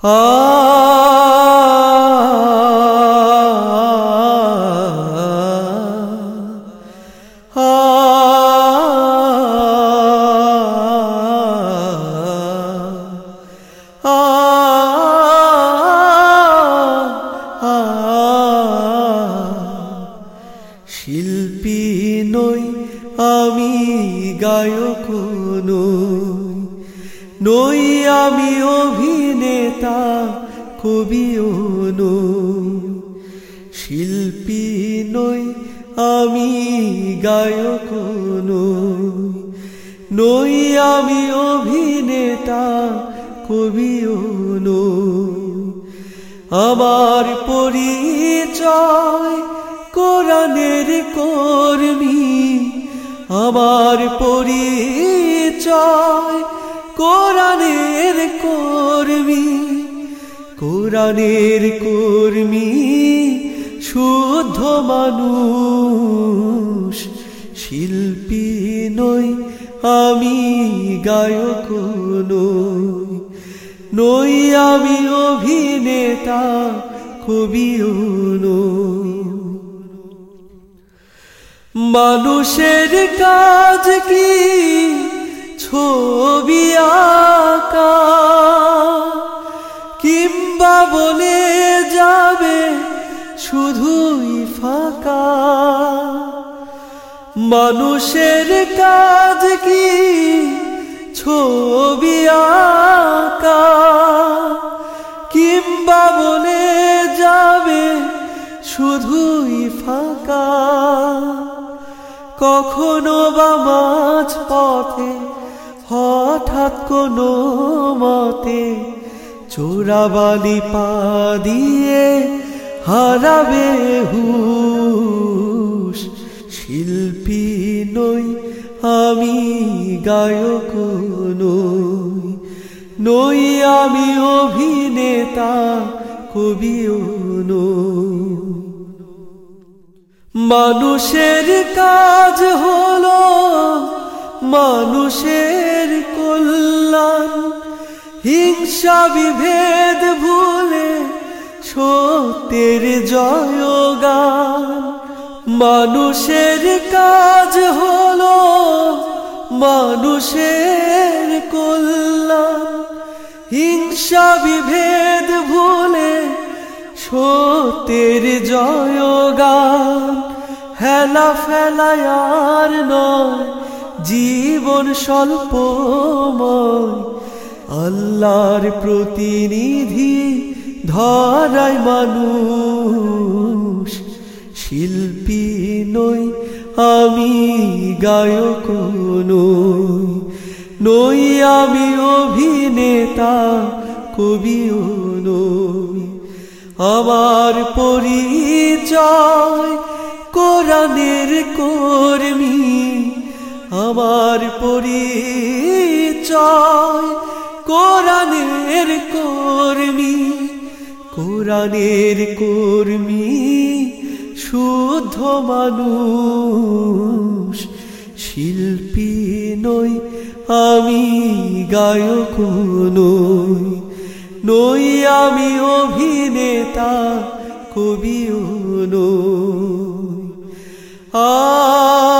শিল্পী নই আমি গায়ক নই। নই আমি অভিনেতা কবিও নই। শিল্পী নই আমি গায়ক নই। নই আমি অভিনেতা কবিও নই। আমার পরিচয় কোরআনের কর্মী। আমার পরিচয় কোরআনের কর্মী কোরআনের কর্মী, শুদ্ধ মানুষ, শিল্পী নই, আমি গায়ক নই। নই আমি অভিনেতা কবিও মানুষের কাজ কি? ছবি কিংবা বলে যাবে শুধুই ফাঁকা। মানুষের কাজ কি ছবি কিংবা বলে যাবে শুধুই ফাঁকা। কখনো বা মাছ পথে হঠাৎ কোনো মতে চোরাবালি পা দিয়ে হারাবে হুশ। শিল্পী নই আমি গায়ক নই নই আমি অভিনেতা নই। মানুষের কাজ হলো মানুষের কল্যাণ, হিংসা বিভেদ ভুলে সত্যের জয়গান। মানুষের কাজ হলো মানুষের কল্যাণ, হিংসা বিভেদ ভুলে সত্যের জয়গান। হেলা ফেলায়ার নয় জীবন স্বল্পময়। আল্লাহর প্রতিনিধি ধরাই মানুষ। শিল্পী নই, আমি গায়ক নই। নই আমি অভিনেতা, কবিও নই। আমার পরিচয় আমার পরিচয়। কোরআনের কর্মী কোরআনের কর্মী, শুদ্ধ মানুষ, শিল্পী নই, আমি গায়ক নই। নই আমি অভিনেতা, কবিও নই। আ